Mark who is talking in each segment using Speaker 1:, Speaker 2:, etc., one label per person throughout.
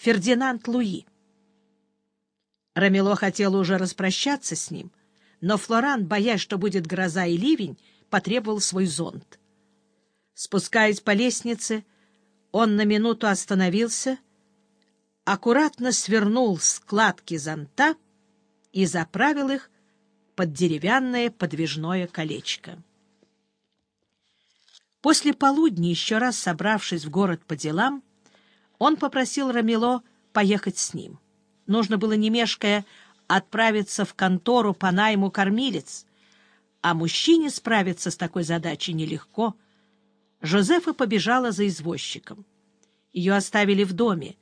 Speaker 1: Фердинанд Луи. Рамело хотела уже распрощаться с ним, но Флоран, боясь, что будет гроза и ливень, потребовал свой зонт. Спускаясь по лестнице, он на минуту остановился, аккуратно свернул складки зонта и заправил их под деревянное подвижное колечко. После полудня, еще раз собравшись в город по делам, он попросил Рамило поехать с ним. Нужно было, не мешкая, отправиться в контору по найму кормилец, а мужчине справиться с такой задачей нелегко. Жозефа побежала за извозчиком. Ее оставили в доме.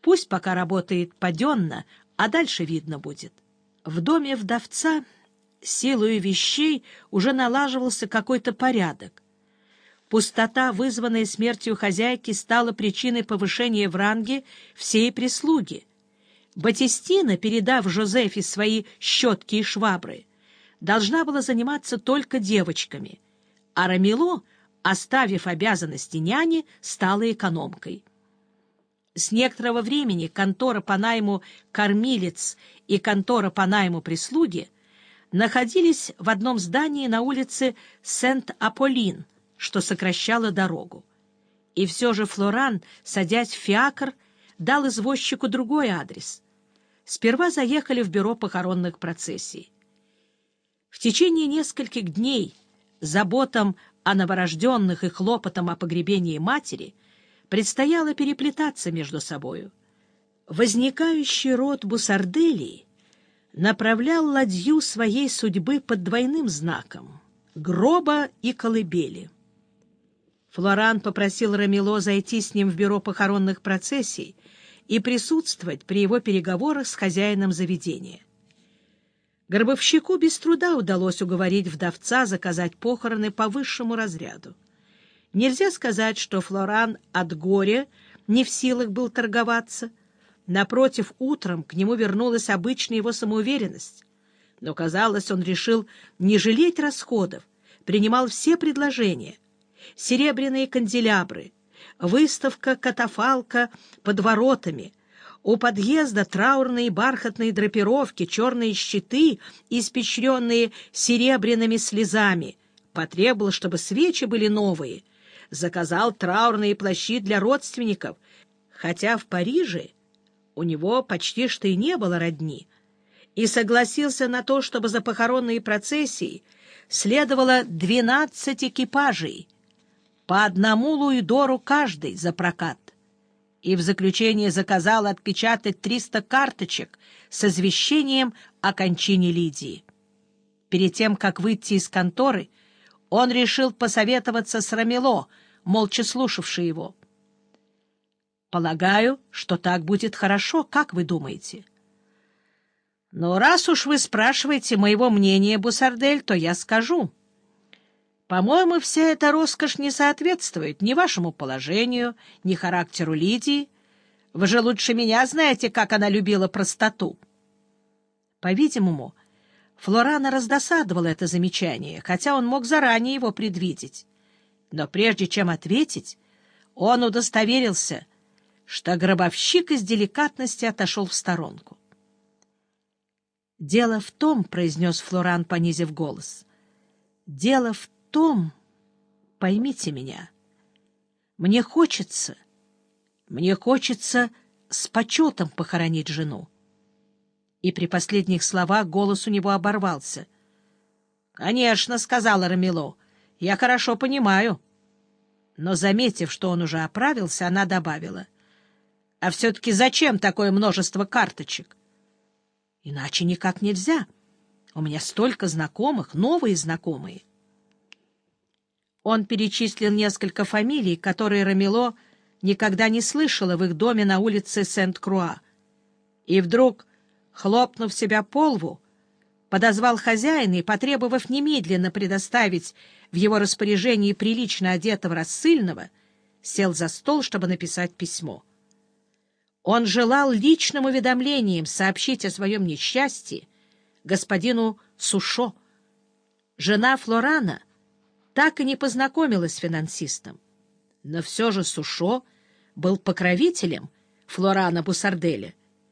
Speaker 1: Пусть пока работает паденно, а дальше видно будет. В доме вдовца силою вещей уже налаживался какой-то порядок. Пустота, вызванная смертью хозяйки, стала причиной повышения в ранге всей прислуги. Батистина, передав Жозефе свои щетки и швабры, должна была заниматься только девочками, а Рамило, оставив обязанности няни, стала экономкой. С некоторого времени контора по найму кормилец и контора по найму прислуги находились в одном здании на улице Сент-Аполлин, что сокращало дорогу. И все же Флоран, садясь в фиакр, дал извозчику другой адрес. Сперва заехали в бюро похоронных процессий. В течение нескольких дней заботам о новорожденных и хлопотам о погребении матери предстояло переплетаться между собою. Возникающий род Бусарделии направлял ладью своей судьбы под двойным знаком — гроба и колыбели. Флоран попросил Рамило зайти с ним в бюро похоронных процессий и присутствовать при его переговорах с хозяином заведения. Гробовщику без труда удалось уговорить вдовца заказать похороны по высшему разряду. Нельзя сказать, что Флоран от горя не в силах был торговаться. Напротив, утром к нему вернулась обычная его самоуверенность. Но, казалось, он решил не жалеть расходов, принимал все предложения — серебряные канделябры, выставка катафалка под воротами, у подъезда траурные бархатные драпировки, черные щиты, испещренные серебряными слезами. Потребовал, чтобы свечи были новые. Заказал траурные плащи для родственников, хотя в Париже у него почти что и не было родни, и согласился на то, чтобы за похоронные процессии следовало двенадцать экипажей — по одному луидору каждый за прокат. И в заключение заказал отпечатать 300 карточек с извещением о кончине Лидии. Перед тем, как выйти из конторы, он решил посоветоваться с Рамело, молча слушавший его. «Полагаю, что так будет хорошо, как вы думаете?» «Но раз уж вы спрашиваете моего мнения, Бусардель, то я скажу». По-моему, вся эта роскошь не соответствует ни вашему положению, ни характеру Лидии. Вы же лучше меня знаете, как она любила простоту. По-видимому, Флорана раздосадовала это замечание, хотя он мог заранее его предвидеть. Но прежде чем ответить, он удостоверился, что гробовщик из деликатности отошел в сторонку. «Дело в том, — произнес Флоран, понизив голос, — дело в том, поймите меня, мне хочется, мне хочется с почетом похоронить жену. И при последних словах голос у него оборвался. — Конечно, — сказала Рамило, — я хорошо понимаю. Но, заметив, что он уже оправился, она добавила. — А все-таки зачем такое множество карточек? — Иначе никак нельзя. У меня столько знакомых, новые знакомые. Он перечислил несколько фамилий, которые Рамило никогда не слышала в их доме на улице Сент-Круа. И вдруг, хлопнув себя по лбу, подозвал хозяина и, потребовав немедленно предоставить в его распоряжении прилично одетого рассыльного, сел за стол, чтобы написать письмо. Он желал личным уведомлением сообщить о своем несчастье господину Сушо. Жена Флорана так и не познакомилась с финансистом. Но все же Сушо был покровителем, Флорана Бусарделя,